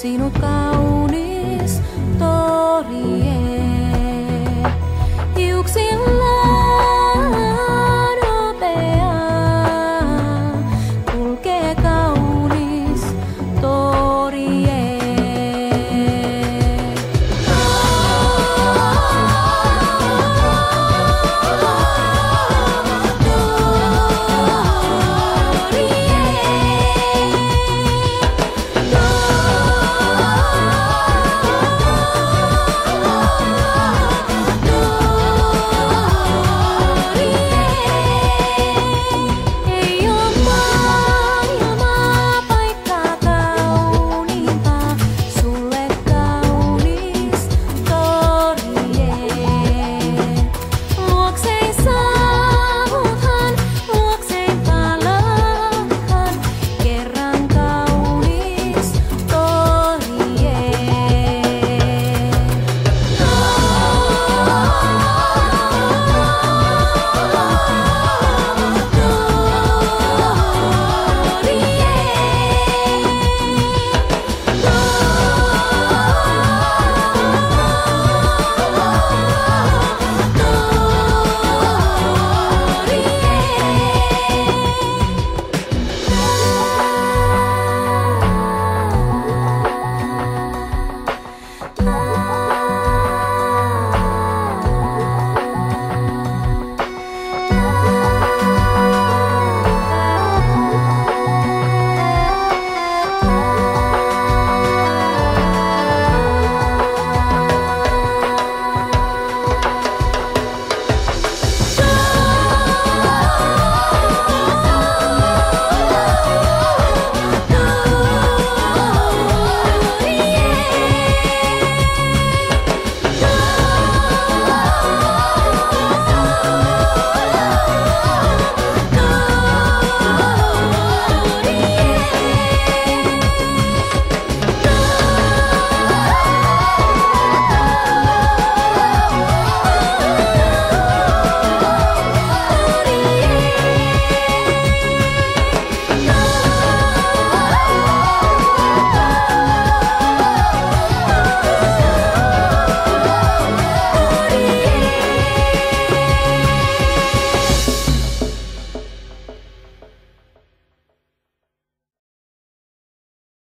sino cao